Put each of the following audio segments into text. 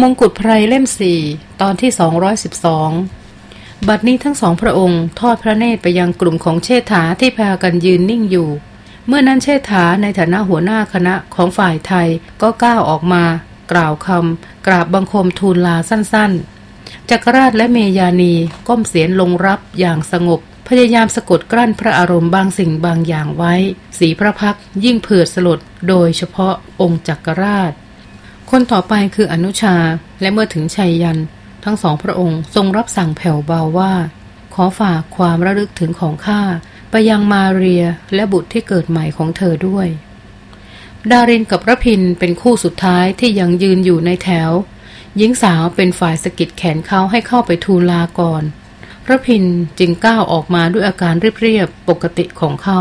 มงกุฎไพรเล่มสี่ตอนที่ 212 บัดนี้ทั้งสองพระองค์ ทอดพระเนตรไปยังกลุ่มของเชษฐาที่พากันยืนนิ่งอยู่ เมื่อนั้นเชษฐาในฐานะหัวหน้าคณะของฝ่ายไทยก็ก้าวออกมา กล่าวคำกราบบังคมทูลลาสั้นๆ จักรราชและเมยานีก้มเสียนลงรับอย่างสงบ พยายามสะกดกลั้นพระอารมณ์บางสิ่งบางอย่างไว้ สีพระพักยิ่งเผือดสลดโดยเฉพาะองค์จักรราช คนต่อไปคืออนุชาและเมื่อถึงชัยยัน ทั้งสองพระองค์ทรงรับสั่งแผ่วเบาว่า ขอฝากความระลึกถึงของข้าไปยังมาเรียและบุตรที่เกิดใหม่ของเธอด้วย ดารินกับระพินเป็นคู่สุดท้ายที่ยังยืนอยู่ในแถว หญิงสาวเป็นฝ่ายสกิดแขนเขาให้เข้าไปทูลลาก่อนระพินจึงก้าวออกมาด้วยอาการเรียบๆปกติของเขา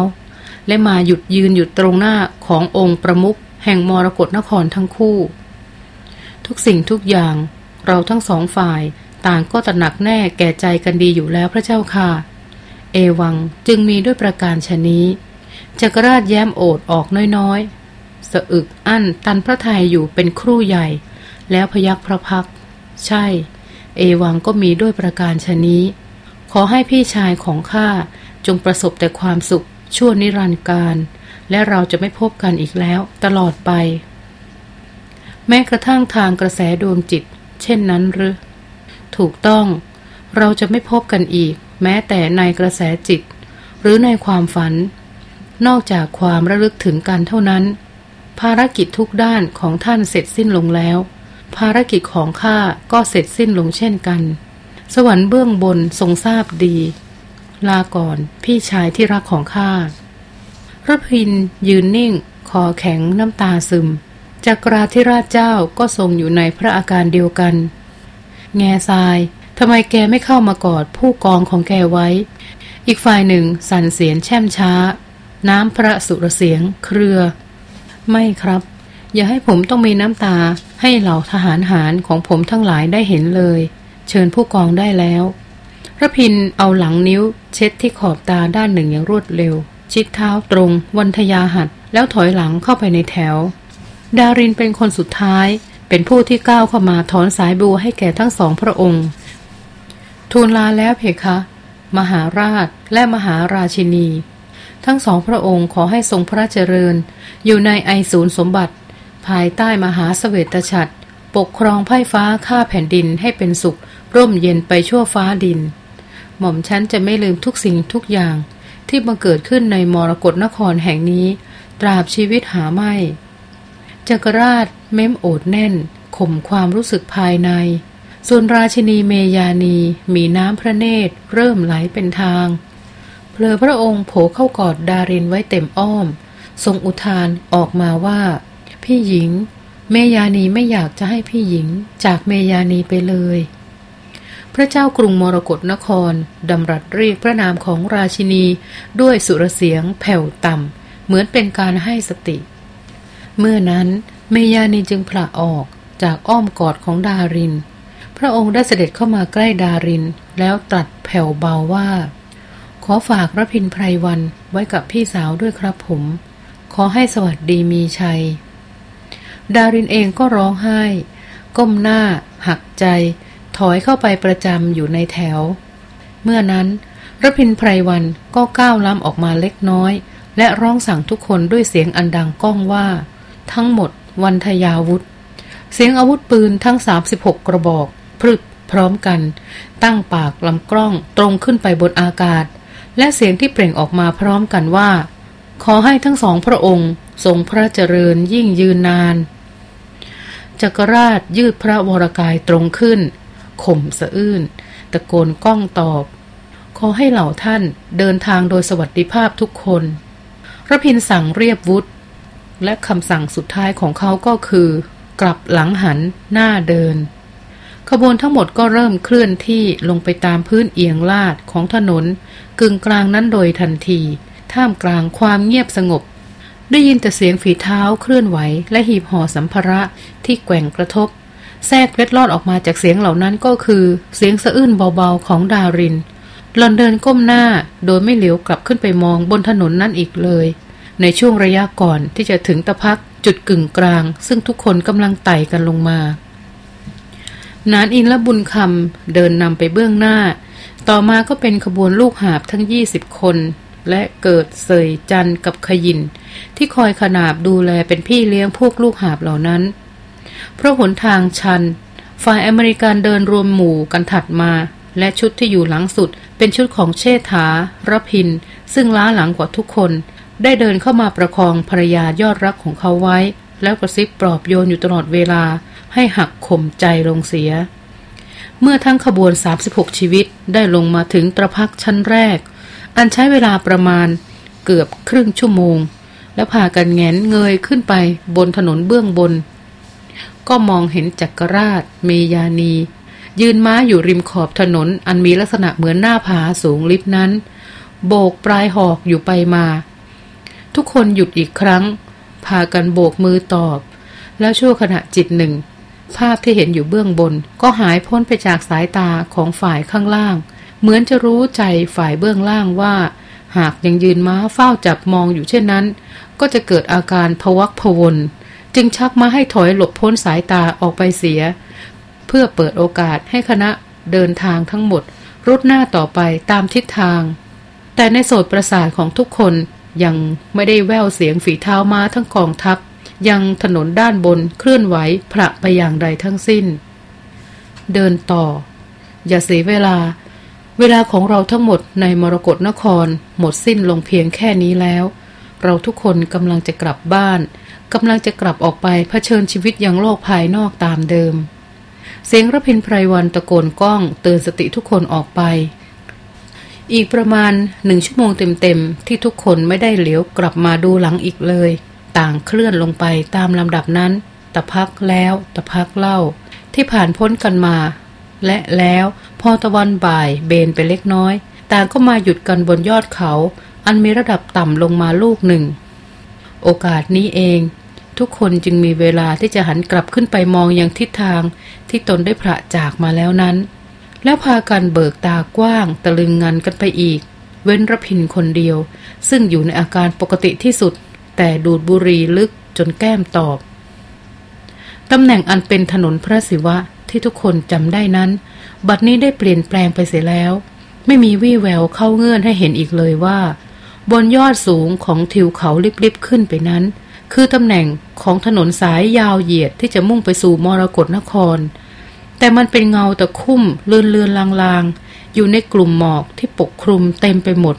และมาหยุดยืนอยู่ตรงหน้าขององค์ประมุขแห่งมรกรนครทั้งคู่ ทุกสิ่งทุกอย่าง เราทั้งสองฝ่ายต่างก็ตระหนักแน่แก่ใจกันดีอยู่แล้วพระเจ้าค่ะ เอวังจึงมีด้วยประการชนี้จักรราชแย้มโอดออกน้อยๆสะอึกอั้นตันพระทัยอยู่เป็นครู่ใหญ่ แล้วพยักพระพัก ใช่ เอวังก็มีด้วยประการชนี้ ขอให้พี่ชายของข้าจงประสบแต่ความสุขชั่วนิรันดร์การ และเราจะไม่พบกันอีกแล้ว ตลอดไป แม้กระทั่งทางกระแสดวงจิต เช่นนั้นหรือ ถูกต้อง เราจะไม่พบกันอีก แม้แต่ในกระแสจิต หรือในความฝัน นอกจากความระลึกถึงกันเท่านั้น ภารกิจทุกด้านของท่านเสร็จสิ้นลงแล้ว ภารกิจของข้าก็เสร็จสิ้นลงเช่นกัน สวรรค์เบื้องบนทรงทราบดี ลาก่อนพี่ชายที่รักของข้าพระพินยืนนิ่ง คอแข็งน้ำตาซึม จักราธิราชเจ้าก็ทรงอยู่ในพระอาการเดียวกัน แง่ทรายทำไมแกไม่เข้ามากอดผู้กองของแกไว้ อีกฝ่ายหนึ่งสั่นเสียงแช่มช้า น้ำพระสุรเสียง เครือ ไม่ครับ อย่าให้ผมต้องมีน้ำตาให้เหล่าทหารหารของผมทั้งหลายได้เห็นเลย เชิญผู้กองได้แล้วพระพินเอาหลังนิ้ว เช็ดที่ขอบตาด้านหนึ่งอย่างรวดเร็ว ชิดเท้าตรง วันทยาหัดแล้วถอยหลังเข้าไปในแถว ดารินเป็นคนสุดท้าย เป็นผู้ที่ก้าวเข้ามาถอนสายบูให้แก่ทั้งสองพระองค์ ทูลลาแล้วเพคะ มหาราชและมหาราชินี ทั้งสองพระองค์ขอให้ทรงพระเจริญ อยู่ในไอศูนย์สมบัติ ภายใต้มหาสเสวตฉัตรปกครองไพ่ฟ้าข้าแผ่นดินให้เป็นสุข ร่มเย็นไปชั่วฟ้าดิน หม่อมฉันจะไม่ลืมทุกสิ่งทุกอย่าง ที่บังเกิดขึ้นในมรกรนครแห่งนี้ ตราบชีวิตหาไม่ จักรราชเม้มโอดแน่น ข่มความรู้สึกภายใน ส่วนราชินีเมยานีมีน้ำพระเนตร เริ่มไหลเป็นทาง เพลอพระองค์โผเข้ากอดดารินไว้เต็มอ้อม ทรงอุทานออกมาว่า พี่หญิง เมยานีไม่อยากจะให้พี่หญิง จากเมยานีไปเลย พระเจ้ากรุงมรกรนครดำรัสเรียกพระนามของราชินีด้วยสุรเสียงแผ่วต่ำเหมือนเป็นการให้สติ เมื่อนั้นเมยานีจึงผละออกจากอ้อมกอดของดาริน พระองค์ได้เสด็จเข้ามาใกล้ดาริน แล้วตรัสแผ่วเบาว่า ขอฝากระพินไพรวันไว้กับพี่สาวด้วยครับผม ขอให้สวัสดีมีชัย ดารินเองก็ร้องไห้ ก้มหน้า หักใจ ถอยเข้าไปประจำอยู่ในแถว เมื่อนั้นรพินไพรวันก็ก้าวล้ำออกมาเล็กน้อย และร้องสั่งทุกคนด้วยเสียงอันดังก้องว่า ทั้งหมด วันทยาวุธ เสียงอาวุธปืนทั้ง 36 กระบอก พรึบพร้อมกัน ตั้งปากลำกล้องตรงขึ้นไปบนอากาศ และเสียงที่เปล่งออกมาพร้อมกันว่า ขอให้ทั้งสองพระองค์ ทรงพระเจริญยิ่งยืนนานจักรราชยืดพระวรกายตรงขึ้น ข่มสะอื้นตะโกนก้องตอบ ขอให้เหล่าท่านเดินทางโดยสวัสดิภาพทุกคนพระพินสั่งเรียบวุฒ และคำสั่งสุดท้ายของเขาก็คือ กลับหลังหันหน้าเดิน ขบวนทั้งหมดก็เริ่มเคลื่อนที่ลงไปตามพื้นเอียงลาดของถนน กึ่งกลางนั้นโดยทันที ท่ามกลางความเงียบสงบ ได้ยินแต่เสียงฝีเท้าเคลื่อนไหว และหีบห่อสัมภาระที่แกว่งกระทบ แทรกเล็ดลอดออกมาจากเสียงเหล่านั้นก็คือ เสียงสะอื้นเบาๆของดารินหลอนเดินก้มหน้าโดยไม่เหลียวกลับขึ้นไปมองบนถนนนั่นอีกเลย ในช่วงระยะก่อนที่จะถึงตะพักจุดกึ่งกลาง ซึ่งทุกคนกำลังไต่กันลงมานานอินและบุญคำเดินนำไปเบื้องหน้า ต่อมาก็เป็นขบวนลูกหาบทั้งยี่สิบคน และเกิดเสยจันกับขยิน ที่คอยขนาบดูแลเป็นพี่เลี้ยงพวกลูกหาบเหล่านั้น เพราะหนทางชัน ฝ่ายอเมริกันเดินรวมหมู่กันถัดมา และชุดที่อยู่หลังสุดเป็นชุดของเชษฐาระพิน ซึ่งล้าหลังกว่าทุกคน ได้เดินเข้ามาประคองภรรยายอดรักของเขาไว้ แล้วกระซิบปลอบโยนอยู่ตลอดเวลาให้หักข่มใจลงเสีย เมื่อทั้งขบวน 36 ชีวิตได้ลงมาถึงตระพักชั้นแรก อันใช้เวลาประมาณเกือบครึ่งชั่วโมง และพากันแงนเงยขึ้นไปบนถนนเบื้องบน ก็มองเห็นจักรราช เมยานี ยืนม้าอยู่ริมขอบถนนอันมีลักษณะเหมือนหน้าผาสูงลิบนั้น โบกปลายหอกอยู่ไปมา ทุกคนหยุดอีกครั้ง พากันโบกมือตอบ แล้วชั่วขณะจิตหนึ่ง ภาพที่เห็นอยู่เบื้องบน ก็หายพ้นไปจากสายตาของฝ่ายข้างล่าง เหมือนจะรู้ใจฝ่ายเบื้องล่างว่า หากยังยืนม้าเฝ้าจับมองอยู่เช่นนั้น ก็จะเกิดอาการพวักพวนจึงชักมาให้ถอยหลบพ้นสายตาออกไปเสีย เพื่อเปิดโอกาสให้คณะเดินทางทั้งหมดรุดหน้าต่อไปตามทิศทาง แต่ในโสดประสาทของทุกคน ยังไม่ได้แววเสียงฝีเท้าม้าทั้งกองทัพ ยังถนนด้านบนเคลื่อนไหวพระไปอย่างใดทั้งสิ้น เดินต่อ อย่าเสียเวลา เวลาของเราทั้งหมดในมรกรนคร หมดสิ้นลงเพียงแค่นี้แล้ว เราทุกคนกำลังจะกลับบ้านกำลังจะกลับออกไปเผชิญชีวิตยังโลกภายนอกตามเดิม เสียงระพินไพรวันตะโกนก้องเตือนสติทุกคนออกไป อีกประมาณหนึ่งชั่วโมงเต็มๆ ที่ทุกคนไม่ได้เหลียวกลับมาดูหลังอีกเลย ต่างเคลื่อนลงไปตามลำดับนั้น ตะพักแล้วตะพักเล่า ที่ผ่านพ้นกันมา และแล้วพอตะวันบ่ายเบนไปเล็กน้อย ต่างก็มาหยุดกันบนยอดเขา อันมีระดับต่ำลงมาลูกหนึ่ง โอกาสนี้เอง ทุกคนจึงมีเวลาที่จะหันกลับขึ้นไปมองอยังทิศทางที่ตนได้พระจากมาแล้วนั้น แล้วพากันเบิกตากว้าง ตะลึงงันกันไปอีก เว้นระพินคนเดียว ซึ่งอยู่ในอาการปกติที่สุด แต่ดูดบุรีลึกจนแก้มตอบตำแหน่งอันเป็นถนนพระศิวะที่ทุกคนจำได้นั้น บัดนี้ได้เปลี่ยนแปลงไปเสียแล้ว ไม่มีวี่แววเข้าเงื่อนให้เห็นอีกเลยว่า บนยอดสูงของทิวเขาลิบๆขึ้นไปนั้น คือตำแหน่งของถนนสายยาวเหยียดที่จะมุ่งไปสู่มรกรนคร แต่มันเป็นเงาตะคุ่มเลือนเลือนลางๆ อยู่ในกลุ่มหมอกที่ปกคลุมเต็มไปหมด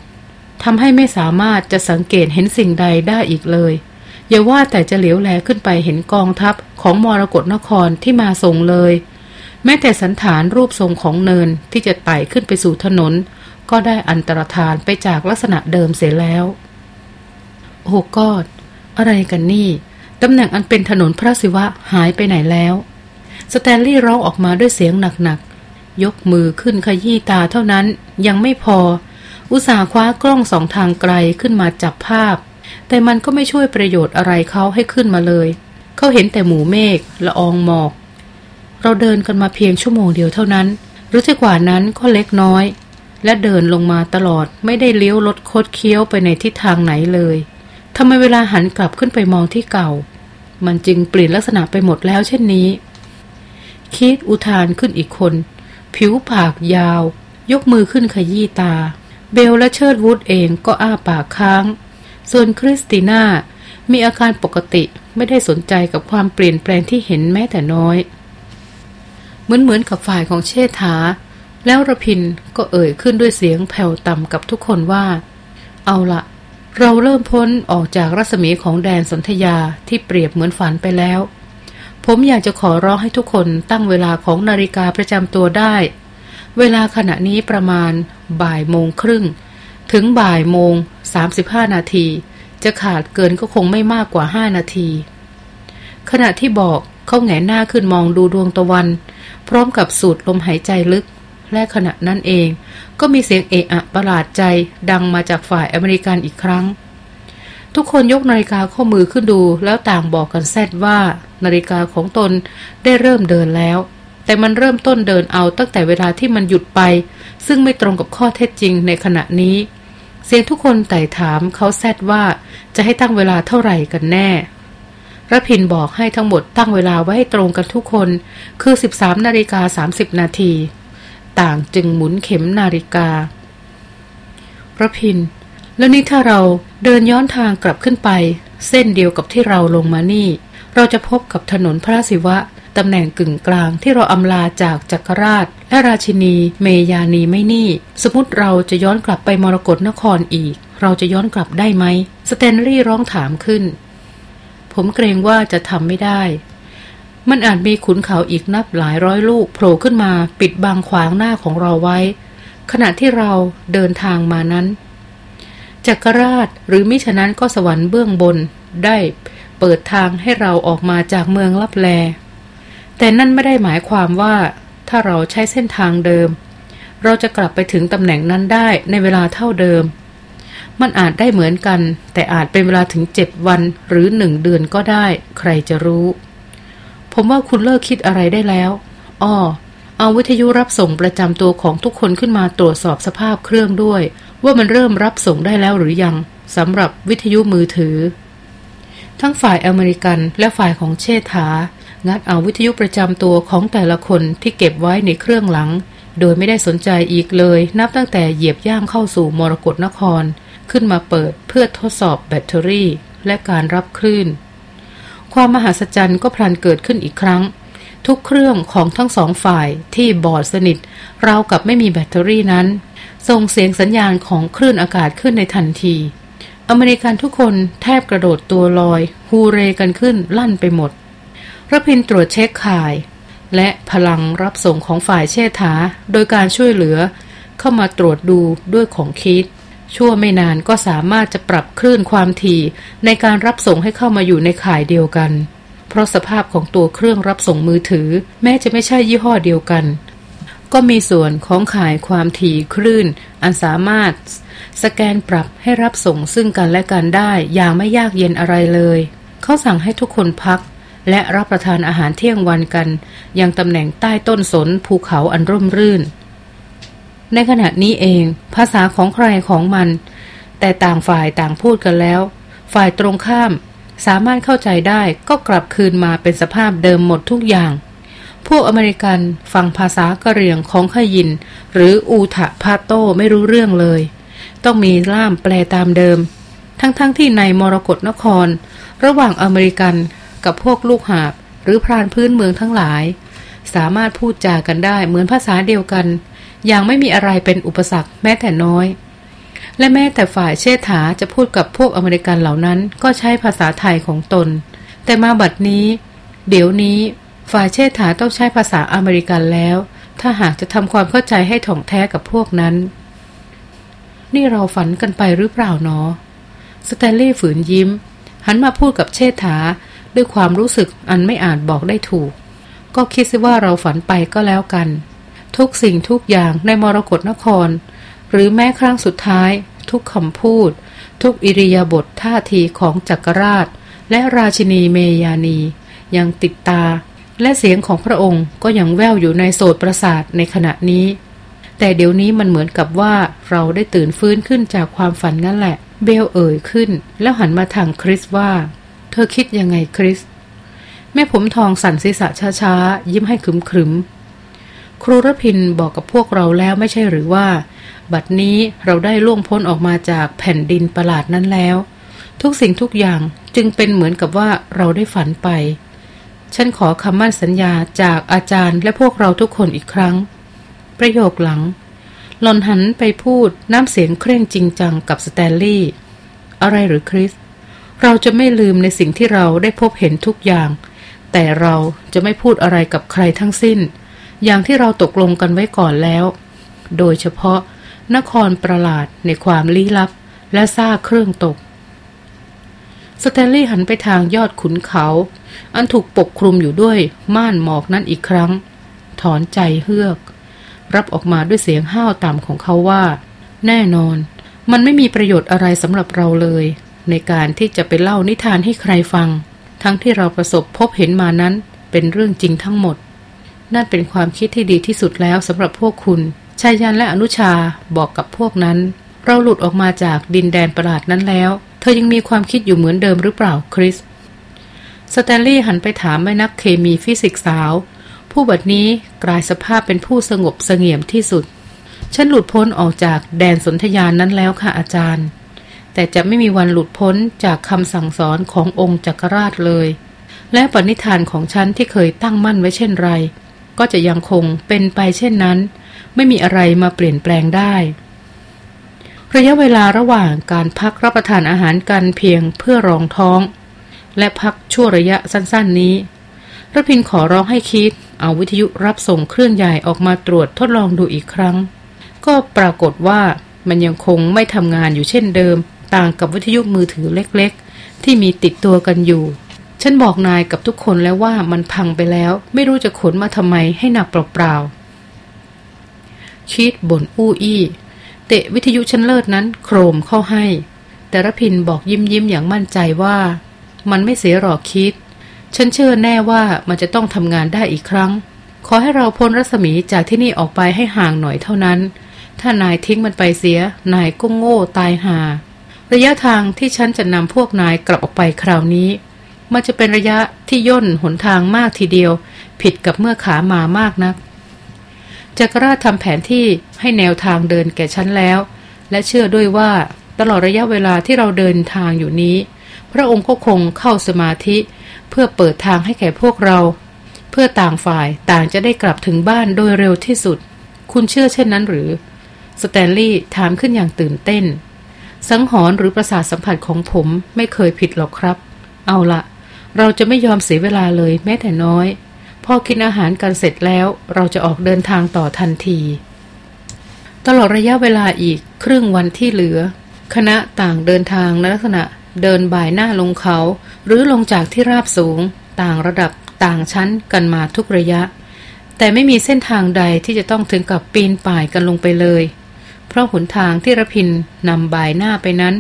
ทำให้ไม่สามารถจะสังเกตเห็นสิ่งใดได้อีกเลย อย่าว่าแต่จะเหลียวแลขึ้นไปเห็นกองทัพของมรกรนครที่มาส่งเลย แม้แต่สันฐานรูปทรงของเนินที่จะไต่ขึ้นไปสู่ถนน ก็ได้อันตรธานไปจากลักษณะเดิมเสียแล้ว โอ้กอด อะไรกันนี่ ตำแหน่งอันเป็นถนนพระศิวะหายไปไหนแล้ว สแตนลีย์ร้องออกมาด้วยเสียงหนักๆ ยกมือขึ้นขยี้ตาเท่านั้นยังไม่พอ อุตสาห์คว้ากล้องสองทางไกลขึ้นมาจับภาพ แต่มันก็ไม่ช่วยประโยชน์อะไรเขาให้ขึ้นมาเลย เขาเห็นแต่หมู่เมฆละอองหมอก เราเดินกันมาเพียงชั่วโมงเดียวเท่านั้น หรือจะกว่านั้นก็เล็กน้อย และเดินลงมาตลอดไม่ได้เลี้ยวรถโคดเคี้ยวไปในทิศทางไหนเลยทำไมเวลาหันกลับขึ้นไปมองที่เก่า มันจึงเปลี่ยนลักษณะไปหมดแล้วเช่นนี้ คิดอุทานขึ้นอีกคน ผิวปากยาว ยกมือขึ้นขยี้ตา เบลและเชิดวูดเองก็อ้าปากค้าง ส่วนคริสติน่า มีอาการปกติไม่ได้สนใจกับความเปลี่ยนแปลงที่เห็นแม้แต่น้อย เหมือนเหมือนกับฝ่ายของเชษฐา แล้วระพินก็เอ่ยขึ้นด้วยเสียงแผ่วต่ำกับทุกคนว่า เอาละเราเริ่มพ้นออกจากรัศมีของแดนสนธยาที่เปรียบเหมือนฝันไปแล้ว ผมอยากจะขอร้องให้ทุกคนตั้งเวลาของนาฬิกาประจำตัวได้ เวลาขณะนี้ประมาณบ่ายโมงครึ่ง ถึงบ่ายโมงสามสิบห้านาที จะขาดเกินก็คงไม่มากกว่าห้านาที ขณะที่บอกเขาแงหน้าขึ้นมองดูดวงตะวัน พร้อมกับสูดลมหายใจลึก และขณะนั้นเอง ก็มีเสียงเอะอะประหลาดใจดังมาจากฝ่ายอเมริกันอีกครั้ง ทุกคนยกนาฬิกาข้อมือขึ้นดู แล้วต่างบอกกันแซดว่า นาฬิกาของตนได้เริ่มเดินแล้ว แต่มันเริ่มต้นเดินเอาตั้งแต่เวลาที่มันหยุดไป ซึ่งไม่ตรงกับข้อเท็จจริงในขณะนี้ เสียงทุกคนไต่ถามเขาแซดว่าจะให้ตั้งเวลาเท่าไหร่กันแน่ระพินบอกให้ทั้งหมดตั้งเวลาไว้ให้ตรงกันทุกคน คือ 13นาฬิกา30 นาที ต่างจึงหมุนเข็มนาฬิการะพิน แล้วนี่ถ้าเราเดินย้อนทางกลับขึ้นไป เส้นเดียวกับที่เราลงมานี่ เราจะพบกับถนนพระศิวะตำแหน่งกึ่งกลางที่เราอำลาจากจักรราช และราชินี เมยานีไม่นี่ สมมติเราจะย้อนกลับไปมรกรนครอีก เราจะย้อนกลับได้ไหมสแตนลีย์ร้องถามขึ้น ผมเกรงว่าจะทำไม่ได้ มันอาจมีขุนเขาอีกนับหลายร้อยลูกโผล่ขึ้นมาปิดบังขวางหน้าของเราไว้ ขณะที่เราเดินทางมานั้น จักรราชหรือมิฉะนั้นก็สวรรค์เบื้องบนได้เปิดทางให้เราออกมาจากเมืองลับแล แต่นั่นไม่ได้หมายความว่าถ้าเราใช้เส้นทางเดิม เราจะกลับไปถึงตำแหน่งนั้นได้ในเวลาเท่าเดิม มันอาจได้เหมือนกัน แต่อาจเป็นเวลาถึงเจ็ดวันหรือหนึ่งเดือนก็ได้ ใครจะรู้ ผมว่าคุณเลิกคิดอะไรได้แล้วอ้อเอาวิทยุรับส่งประจำตัวของทุกคนขึ้นมาตรวจสอบสภาพเครื่องด้วย ว่ามันเริ่มรับส่งได้แล้วหรือยังสำหรับวิทยุมือถือ ทั้งฝ่ายอเมริกันและฝ่ายของเชษฐา งัดเอาวิทยุประจำตัวของแต่ละคนที่เก็บไว้ในเครื่องหลัง โดยไม่ได้สนใจอีกเลย นับตั้งแต่เหยียบย่างเข้าสู่มรกรนคร ขึ้นมาเปิดเพื่อทดสอบแบตเตอรี่ และการรับคลื่น ความมหัศจรรย์ก็พลันเกิดขึ้นอีกครั้งทุกเครื่องของทั้งสองฝ่ายที่บอดสนิทราวกับไม่มีแบตเตอรี่นั้น ส่งเสียงสัญญาณของคลื่นอากาศขึ้นในทันที อเมริกันทุกคนแทบกระโดดตัวลอย ฮูเรกันขึ้นลั่นไปหมดระพินตรวจเช็คข่าย และพลังรับส่งของฝ่ายเชษฐา โดยการช่วยเหลือ เข้ามาตรวจดูด้วยของคิด ชั่วไม่นานก็สามารถจะปรับคลื่นความถี่ในการรับส่งให้เข้ามาอยู่ในข่ายเดียวกัน เพราะสภาพของตัวเครื่องรับส่งมือถือ แม้จะไม่ใช่ยี่ห้อเดียวกัน ก็มีส่วนของข่ายความถี่คลื่น อันสามารถ สแกนปรับให้รับส่งซึ่งกันและกันได้อย่างไม่ยากเย็นอะไรเลย เขาสั่งให้ทุกคนพัก และรับประทานอาหารเที่ยงวันกัน ยังตำแหน่งใต้ต้นสนภูเขาอันร่มรื่น ในขณะนี้เอง ภาษาของใครของมัน แต่ต่างฝ่ายต่างพูดกันแล้ว ฝ่ายตรงข้าม สามารถเข้าใจได้ก็กลับคืนมาเป็นสภาพเดิมหมดทุกอย่าง พวกอเมริกันฟังภาษากะเหรี่ยงของขยิน หรืออูทะพาโตไม่รู้เรื่องเลย ต้องมีล่ามแปลตามเดิม ทั้งๆทที่ในมรกรนคร ระหว่างอเมริกันกับพวกลูกหาบ หรือพรานพื้นเมืองทั้งหลาย สามารถพูดจากันได้เหมือนภาษาเดียวกัน อย่างไม่มีอะไรเป็นอุปสรรคแม้แต่น้อย และแม้แต่ฝ่ายเชษฐาจะพูดกับพวกอเมริกันเหล่านั้น ก็ใช้ภาษาไทยของตน แต่มาบัดนี้ เดี๋ยวนี้ ฝ่ายเชษฐาต้องใช้ภาษาอเมริกันแล้ว ถ้าหากจะทำความเข้าใจให้ถ่องแท้กับพวกนั้น นี่เราฝันกันไปหรือเปล่าเนาะสแตนลีย์ฝืนยิ้ม หันมาพูดกับเชษฐาด้วยความรู้สึกอันไม่อาจบอกได้ถูก ก็คิดซิว่าเราฝันไปก็แล้วกัน ทุกสิ่งทุกอย่างในมรกรนคร หรือแม้ครั้งสุดท้าย ทุกคำพูด ทุกอิริยาบถท่าทีของจักรราช และราชินีเมยานี ยังติดตา และเสียงของพระองค์ก็ยังแว่วอยู่ในโสดประสาทในขณะนี้ แต่เดี๋ยวนี้มันเหมือนกับว่าเราได้ตื่นฟื้นขึ้นจากความฝันนั่นแหละ เบลเอ่ยขึ้น แล้วหันมาทางคริสว่า เธอคิดยังไงคริส แม่ผมทองสั่นศีรษะช้าๆ ยิ้มให้ขึมขึมครูรพินบอกกับพวกเราแล้วไม่ใช่หรือว่า บัดนี้เราได้ล่วงพ้นออกมาจากแผ่นดินประหลาดนั้นแล้ว ทุกสิ่งทุกอย่างจึงเป็นเหมือนกับว่าเราได้ฝันไป ฉันขอคำมั่นสัญญาจากอาจารย์และพวกเราทุกคนอีกครั้ง ประโยคหลัง หลอนหันไปพูดน้ำเสียงเคร่งจริงจังกับสแตนลีย์อะไรหรือคริส เราจะไม่ลืมในสิ่งที่เราได้พบเห็นทุกอย่าง แต่เราจะไม่พูดอะไรกับใครทั้งสิ้น อย่างที่เราตกลงกันไว้ก่อนแล้ว โดยเฉพาะนครประหลาดในความลี้ลับและซากเครื่องตก สแตนลีย์หันไปทางยอดขุนเขา อันถูกปกคลุมอยู่ด้วยม่านหมอกนั้นอีกครั้ง ถอนใจเฮือก รับออกมาด้วยเสียงห้าวต่ำของเขาว่า แน่นอน มันไม่มีประโยชน์อะไรสำหรับเราเลย ในการที่จะไปเล่านิทานให้ใครฟัง ทั้งที่เราประสบพบเห็นมานั้นเป็นเรื่องจริงทั้งหมด นั่นเป็นความคิดที่ดีที่สุดแล้วสำหรับพวกคุณชายยันและอนุชาบอกกับพวกนั้น เราหลุดออกมาจากดินแดนประหลาดนั้นแล้ว เธอยังมีความคิดอยู่เหมือนเดิมหรือเปล่าคริส สแตนลีย์หันไปถามแหม่มนักเคมีฟิสิกส์สาว ผู้บัดนี้กลายสภาพเป็นผู้สงบเสงี่ยมที่สุด ฉันหลุดพ้นออกจากแดนสนธยานั้นแล้วค่ะอาจารย์ แต่จะไม่มีวันหลุดพ้นจากคำสั่งสอนขององค์จักรราชเลย และปณิธานของฉันที่เคยตั้งมั่นไว้เช่นไร ก็จะยังคงเป็นไปเช่นนั้น ไม่มีอะไรมาเปลี่ยนแปลงได้ ระยะเวลาระหว่างการพักรับประทานอาหารกันเพียงเพื่อรองท้อง และพักชั่วระยะสั้นๆนี้ระพินขอร้องให้คิด เอาวิทยุรับส่งเครื่องใหญ่ออกมาตรวจทดลองดูอีกครั้ง ก็ปรากฏว่ามันยังคงไม่ทำงานอยู่เช่นเดิม ต่างกับวิทยุมือถือเล็กๆ ที่มีติดตัวกันอยู่ ฉันบอกนายกับทุกคนแล้วว่ามันพังไปแล้ว ไม่รู้จะขนมาทำไมให้หนักเปล่าๆคิดบ่นอู้อี้ เตะวิทยุชั้นเลิศนั้นโครมเข้าให้ แต่ระพินบอกยิ้มยิ้มอย่างมั่นใจว่า มันไม่เสียหรอกคิด ฉันเชื่อแน่ว่ามันจะต้องทำงานได้อีกครั้ง ขอให้เราพ้นรัศมีจากที่นี่ออกไปให้ห่างหน่อยเท่านั้น ถ้านายทิ้งมันไปเสีย นายก็โง่ตายหา ระยะทางที่ฉันจะนำพวกนายกลับออกไปคราวนี้ มันจะเป็นระยะที่ย่นหนทางมากทีเดียว ผิดกับเมื่อขามา มากนัก จักรราชทำแผนที่ให้แนวทางเดินแก่ฉันแล้ว และเชื่อด้วยว่าตลอดระยะเวลาที่เราเดินทางอยู่นี้ พระองค์ก็คงเข้าสมาธิ เพื่อเปิดทางให้แก่พวกเรา เพื่อต่างฝ่ายต่างจะได้กลับถึงบ้านโดยเร็วที่สุด คุณเชื่อเช่นนั้นหรือ สแตนลีย์ถามขึ้นอย่างตื่นเต้น สังหรณ์หรือประสาทสัมผัสของผมไม่เคยผิดหรอกครับ เอาละเราจะไม่ยอมเสียเวลาเลยแม้แต่น้อย พอกินอาหารกันเสร็จแล้วเราจะออกเดินทางต่อทันที ตลอดระยะเวลาอีกครึ่งวันที่เหลือ คณะต่างเดินทางในลักษณะเดินบ่ายหน้าลงเขา หรือลงจากที่ราบสูง ต่างระดับต่างชั้นกันมาทุกระยะ แต่ไม่มีเส้นทางใดที่จะต้องถึงกับปีนป่ายกันลงไปเลย เพราะหนทางที่ระพินนำบ่ายหน้าไปนั้น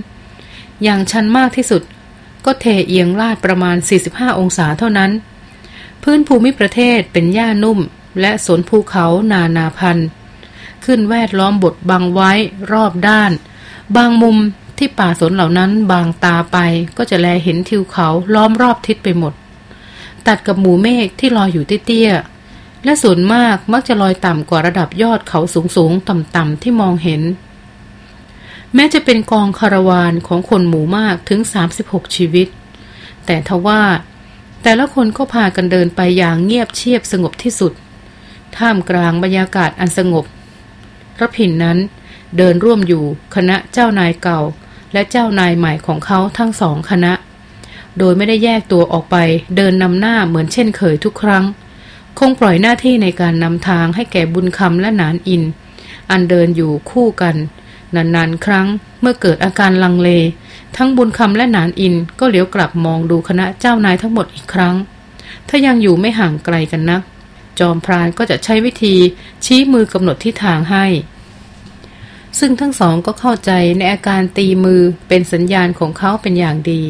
อย่างชันมากที่สุด ก็เทเอียงลาดประมาณ 45 องศาเท่านั้น พื้นภูมิประเทศเป็นหญ้านุ่ม และสนภูเขานานาพันธุ์ ขึ้นแวดล้อมบทบังไว้รอบด้าน บางมุมที่ป่าสนเหล่านั้นบางตาไปก็จะแลเห็นทิวเขาล้อมรอบทิศไปหมด ตัดกับหมู่เมฆที่ลอยอยู่เตี้ยๆและส่วนมากมักจะลอยต่ำกว่าระดับยอดเขาสูงๆต่ำๆที่มองเห็น แม้จะเป็นกองคาราวานของคนหมู่มากถึง 36 ชีวิต แต่ทว่า แต่ละคนก็พากันเดินไปอย่างเงียบเชียบสงบที่สุด ท่ามกลางบรรยากาศอันสงบรพินนั้นเดินร่วมอยู่คณะเจ้านายเก่า และเจ้านายใหม่ของเขาทั้งสองคณะ โดยไม่ได้แยกตัวออกไปเดินนำหน้าเหมือนเช่นเคยทุกครั้ง คงปล่อยหน้าที่ในการนำทางให้แก่บุญคำและนานอิน อันเดินอยู่คู่กัน นานๆ ครั้งเมื่อเกิดอาการลังเล ทั้งบุญคำและนานอินก็เหลียวกลับมองดูคณะเจ้านายทั้งหมดอีกครั้ง ถ้ายังอยู่ไม่ห่างไกลกันนัก จอมพรานก็จะใช้วิธีชี้มือกำหนดทิศทางให้ ซึ่งทั้งสองก็เข้าใจในอาการตีมือเป็นสัญญาณของเขาเป็นอย่างดี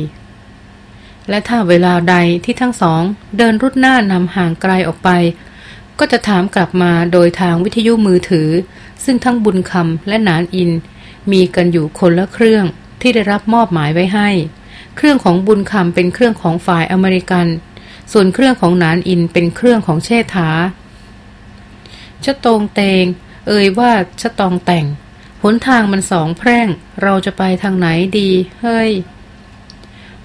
และถ้าเวลาใดที่ทั้งสอง เดินรุดหน้านำห่างไกลออกไป ก็จะถามกลับมาโดยทางวิทยุมือถือ ซึ่งทั้งบุญคำและนานอิน มีกันอยู่คนละเครื่อง ที่ได้รับมอบหมายไว้ให้ เครื่องของบุญคำเป็นเครื่องของฝ่ายอเมริกัน ส่วนเครื่องของนานอินเป็นเครื่องของเชษฐาชะตงเตง เอ่ยว่าชะตองแต่ง หนทางมันสองแพร่ง เราจะไปทางไหนดี เฮ้ย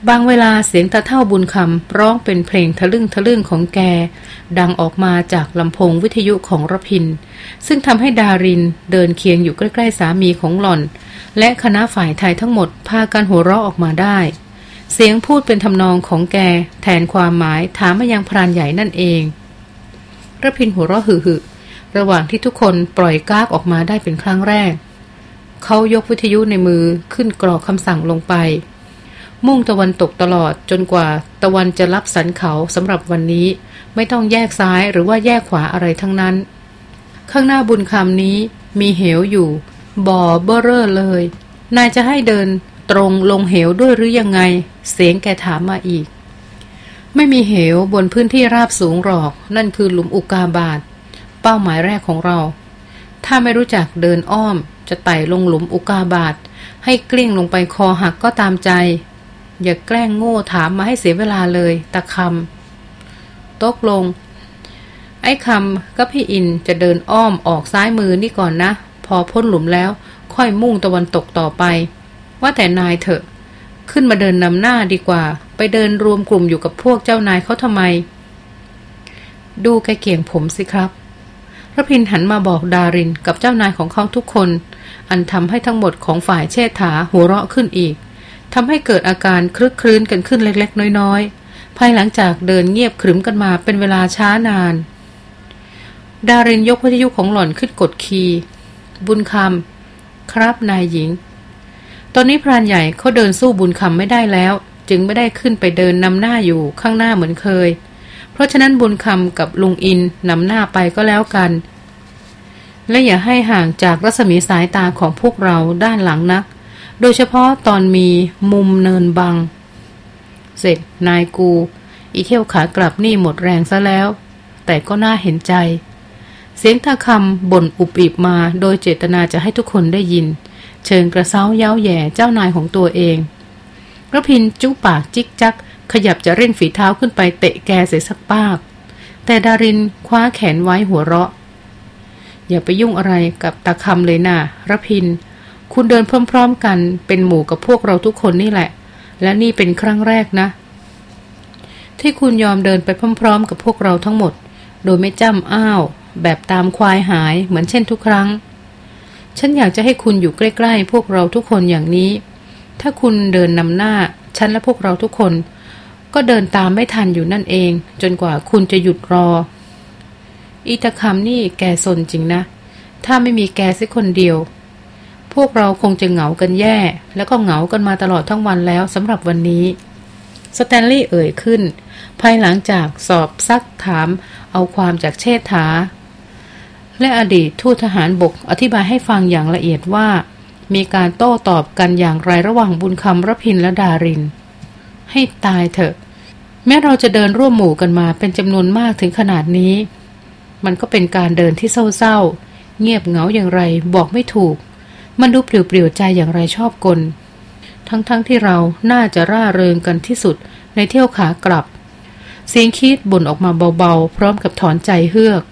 บางเวลาเสียงตาเท่าบุญคำร้องเป็นเพลงทะลึ่งทะลึ่งของแก ดังออกมาจากลำโพงวิทยุของรพิน ซึ่งทำให้ดารินเดินเคียงอยู่ใกล้ๆสามีของหล่อน และคณะฝ่ายไทยทั้งหมดพากันหัวเราะออกมาได้ เสียงพูดเป็นทำนองของแก แทนความหมายถามมายังพรานใหญ่นั่นเองรพินหัวเราะหึ่ๆระหว่างที่ทุกคนปล่อยก้ากออกมาได้เป็นครั้งแรก เขายกวิทยุในมือขึ้นกรอกคำสั่งลงไป มุ่งตะวันตกตลอดจนกว่าตะวันจะรับสันเขาสำหรับวันนี้ ไม่ต้องแยกซ้ายหรือว่าแยกขวาอะไรทั้งนั้น ข้างหน้าบุญคำนี้มีเหวอยู่ บ่อเบ้อเร่อเลย นายจะให้เดินตรงลงเหวด้วยหรือยังไง เสียงแกถามมาอีก ไม่มีเหวบนพื้นที่ราบสูงหรอก นั่นคือหลุมอุกาบาตเป้าหมายแรกของเรา ถ้าไม่รู้จักเดินอ้อม จะไต่ลงหลุมอุกาบาตให้กลิ้งลงไปคอหักก็ตามใจ อย่าแกล้งโง่ถามมาให้เสียเวลาเลย ตะคำตกลง ไอ้คำก็พี่อินจะเดินอ้อมออกซ้ายมือนี่ก่อนนะ พอพ้นหลุมแล้ว ค่อยมุ่งตะวันตกต่อไป ว่าแต่นายเถอะ ขึ้นมาเดินนำหน้าดีกว่า ไปเดินรวมกลุ่มอยู่กับพวกเจ้านายเขาทำไม ดูแกเกี่ยงผมสิครับพระพินหันมาบอกดารินกับเจ้านายของเขาทุกคน อันทำให้ทั้งหมดของฝ่ายเชษฐาหัวเราะขึ้นอีก ทำให้เกิดอาการคลึกคลื้นกันขึ้นเล็กๆ น้อยๆ ภายหลังจากเดินเงียบขรึมกันมาเป็นเวลาช้านาน ดารินยกวิทยุของหล่อนขึ้นกดคีย์บุญคำครับนายหญิง ตอนนี้พรานใหญ่เขาเดินสู้บุญคำไม่ได้แล้ว จึงไม่ได้ขึ้นไปเดินนำหน้าอยู่ข้างหน้าเหมือนเคย เพราะฉะนั้นบุญคำกับลุงอินนำหน้าไปก็แล้วกันและอย่าให้ห่างจากรัศมีสายตาของพวกเราด้านหลังนัก โดยเฉพาะตอนมีมุมเนินบัง เสร็จนายกู อีเที่ยวขากลับนี่หมดแรงซะแล้ว แต่ก็น่าเห็นใจ เสียงตาคำบ่นอุบอิบมาโดยเจตนาจะให้ทุกคนได้ยิน เชิญกระเซ้าเย้าแย่เจ้านายของตัวเองกระพินจุปากจิกจัก ขยับจะเร่นฝีเท้าขึ้นไปเตะแกเสียสักปาบแต่ดารินคว้าแขนไว้หัวเราะ อย่าไปยุ่งอะไรกับตาคำเลยนะ่ะระพิน คุณเดินพร้อม ๆ กันเป็นหมู่กับพวกเราทุกคนนี่แหละ และนี่เป็นครั้งแรกนะ ที่คุณยอมเดินไปพร้อม ๆ กับพวกเราทั้งหมด โดยไม่จ้ำอ้าว แบบตามควายหายเหมือนเช่นทุกครั้ง ฉันอยากจะให้คุณอยู่ใกล้ๆ พวกเราทุกคนอย่างนี้ ถ้าคุณเดินนำหน้า ฉันและพวกเราทุกคน ก็เดินตามไม่ทันอยู่นั่นเอง จนกว่าคุณจะหยุดรอ อีตาคำนี่แกสนจริงนะ ถ้าไม่มีแกสักคนเดียว วกเราคงจะเหงากันแย่ แล้วก็เหงากันมาตลอดทั้งวันแล้วสำหรับวันนี้ สแตนลีย์เอ่ยขึ้น ภายหลังจากสอบซักถาม เอาความจากเชษฐา และอดีตทูตทหารบกอธิบายให้ฟังอย่างละเอียดว่า มีการโต้ตอบกันอย่างไรระหว่างบุญคำรพินและดาริน ให้ตายเถอะ แม้เราจะเดินร่วมหมู่กันมาเป็นจำนวนมากถึงขนาดนี้ มันก็เป็นการเดินที่เศร้าๆเงียบเหงาอย่างไรบอกไม่ถูก มันดูเปลี่ยวๆใจอย่างไรชอบกล ทั้งๆทที่เราน่าจะร่าเริงกันที่สุดในเที่ยวขากลับ เสียงคิดบ่นออกมาเบาๆ พร้อมกับถอนใจเฮือก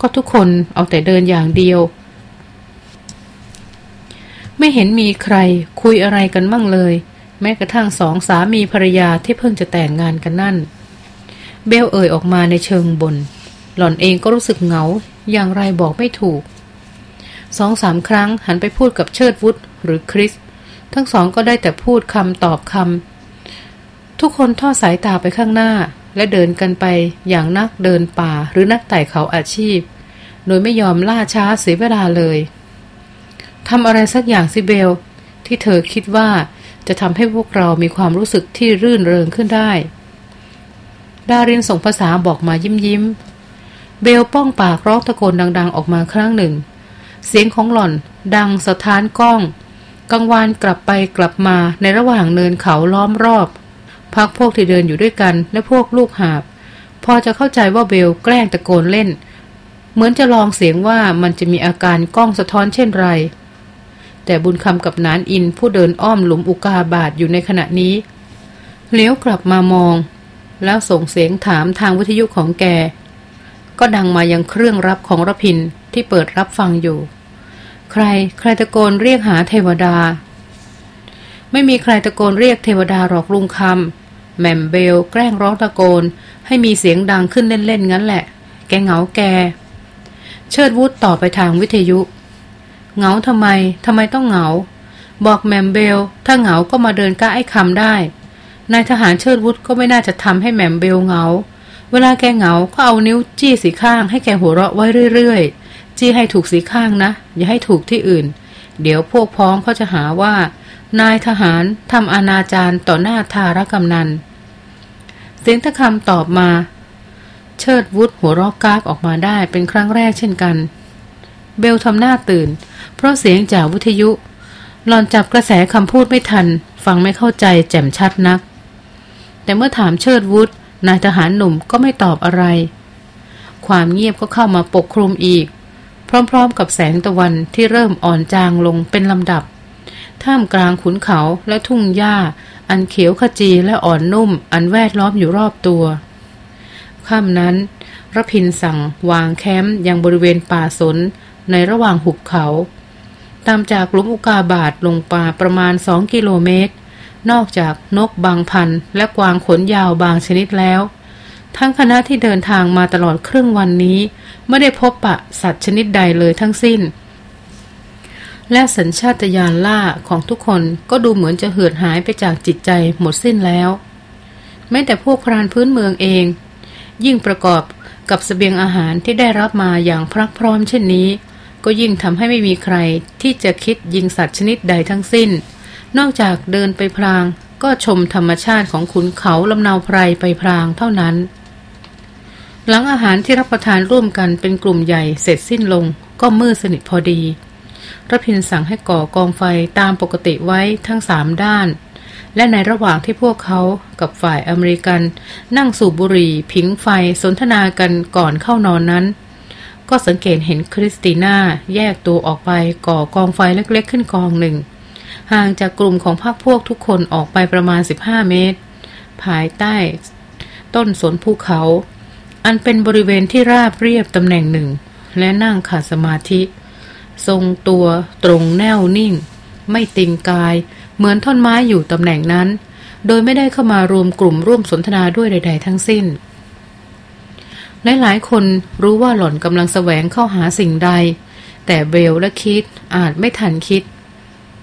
ก็ทุกคนเอาแต่เดินอย่างเดียว ไม่เห็นมีใครคุยอะไรกันมั่งเลย แม้กระทั่งสองสามีภรรยาที่เพิ่งจะแต่งงานกันนั่น เบลเอ่ยออกมาในเชิงบนหล่อนเองก็รู้สึกเหงาอย่างไรบอกไม่ถูก สองสามครั้งหันไปพูดกับเชิดวุฒหรือคริส ทั้งสองก็ได้แต่พูดคำตอบคำทุกคนทอดสายตาไปข้างหน้า และเดินกันไปอย่างนักเดินป่าหรือนักไต่เขาอาชีพ โดยไม่ยอมล่าช้าเสียเวลาเลยทำอะไรสักอย่างสิเบล ที่เธอคิดว่าจะทำให้พวกเรามีความรู้สึกที่รื่นเริงขึ้นได้ ดารินส่งภาษาบอกมายิ้มยิ้ม เบลป้องปากร้องตะโกนดัง ๆ ออกมาครั้งหนึ่ง เสียงของหล่อนดังสะท้านกล้องกังวานกลับไปกลับมาในระหว่างเนินเขาล้อมรอบ พักพวกที่เดินอยู่ด้วยกันและพวกลูกหาบ พอจะเข้าใจว่าเบลแกล้งตะโกนเล่น เหมือนจะลองเสียงว่ามันจะมีอาการกล้องสะท้อนเช่นไร แต่บุญคำกับนานอินผู้เดินอ้อมหลุมอุกาบาทอยู่ในขณะนี้เลี้ยวกลับมามอง แล้วส่งเสียงถามทางวิทยุของแก ก็ดังมายังเครื่องรับของรพินที่เปิดรับฟังอยู่ ใคร ใครตะโกนเรียกหาเทวดา ไม่มีใครตะโกนเรียกเทวดาหรอกลุงคำแหม่มเบลแกล้งร้องตะโกน ให้มีเสียงดังขึ้นเล่นๆงั้นแหละ แกเหงาแก เชิดวุฒต่อไปทางวิทยุ เหงาทำไมทำไมต้องเหงา บอกแหม่มเบล ถ้าเหงาก็มาเดินก้าไอ้คำได้นายทหารเชิดวุฒก็ไม่น่าจะทำให้แมมเบลเหงา เวลาแกเหงาก็เอานิ้วจี้สีข้างให้แกหัวเราะไว้เรื่อยๆ จี้ให้ถูกสีข้างนะ อย่าให้ถูกที่อื่น เดี๋ยวพวกพ้องเขาจะหาว่า นายทหารทำอนาจารต่อหน้าทารกำนันเสียงตะคำตอบมา เชิดวุฒหัวรอกกากออกมาได้เป็นครั้งแรกเช่นกัน เบลทำหน้าตื่น เพราะเสียงจากวิทยุหลอนจับกระแสคำพูดไม่ทัน ฟังไม่เข้าใจแจ่มชัดนัก แต่เมื่อถามเชิดวุฒนายทหารหนุ่มก็ไม่ตอบอะไร ความเงียบก็เข้ามาปกคลุมอีก พร้อมๆ กับแสงตะวันที่เริ่มอ่อนจางลงเป็นลำดับ ท่ามกลางขุนเขาและทุ่งหญ้า อันเขียวขจีและอ่อนนุ่ม อันแวดล้อมอยู่รอบตัวค่ำนั้นรพินสั่งวางแคมป์ยังบริเวณป่าสนในระหว่างหุบเขา ตามจากลุมอุกาบาทลงป่าประมาณสองกิโลเมตร นอกจากนกบางพันและกวางขนยาวบางชนิดแล้ว ทั้งคณะที่เดินทางมาตลอดครึ่งวันนี้ ไม่ได้พบปะสัตว์ชนิดใดเลยทั้งสิ้น และสัญชาตญาณล่าของทุกคนก็ดูเหมือนจะเหือดหายไปจากจิตใจหมดสิ้นแล้ว แม้แต่พวกพรานพื้นเมืองเอง ยิ่งประกอบกับสเสบียงอาหารที่ได้รับมาอย่างพรักพร้อมเช่นนี้ ก็ยิ่งทำให้ไม่มีใครที่จะคิดยิงสัตว์ชนิดใดทั้งสิ้น นอกจากเดินไปพรางก็ชมธรรมชาติของขุนเขาลำนาวไพรไปพรางเท่านั้น หลังอาหารที่รับประทานร่วมกันเป็นกลุ่มใหญ่เสร็จสิ้นลง ก็มืดสนิทพอดีรพินสั่งให้ก่อกองไฟตามปกติไว้ทั้งสามด้าน และในระหว่างที่พวกเขากับฝ่ายอเมริกัน นั่งสูบบุหรี่ ผิงไฟสนทนากันก่อนเข้านอนนั้น ก็สังเกตเห็นคริสติน่าแยกตัวออกไปก่อกองไฟเล็กๆ ขึ้นกองหนึ่ง ห่างจากกลุ่มของพรรคพวกทุกคนออกไปประมาณ 15 เมตร ภายใต้ ต้นสนภูเขา อันเป็นบริเวณที่ราบเรียบตำแหน่งหนึ่ง และนั่งขาดสมาธิ ทรงตัวตรงแนวนิ่ง ไม่ติงกาย เหมือนท่อนไม้อยู่ตำแหน่งนั้น โดยไม่ได้เข้ามารวมกลุ่มร่วมสนทนาด้วยใด ๆ ทั้งสิ้นหลายๆคนรู้ว่าหล่อนกำลังแสวงเข้าหาสิ่งใด แต่เบลและคิดอาจไม่ทันคิด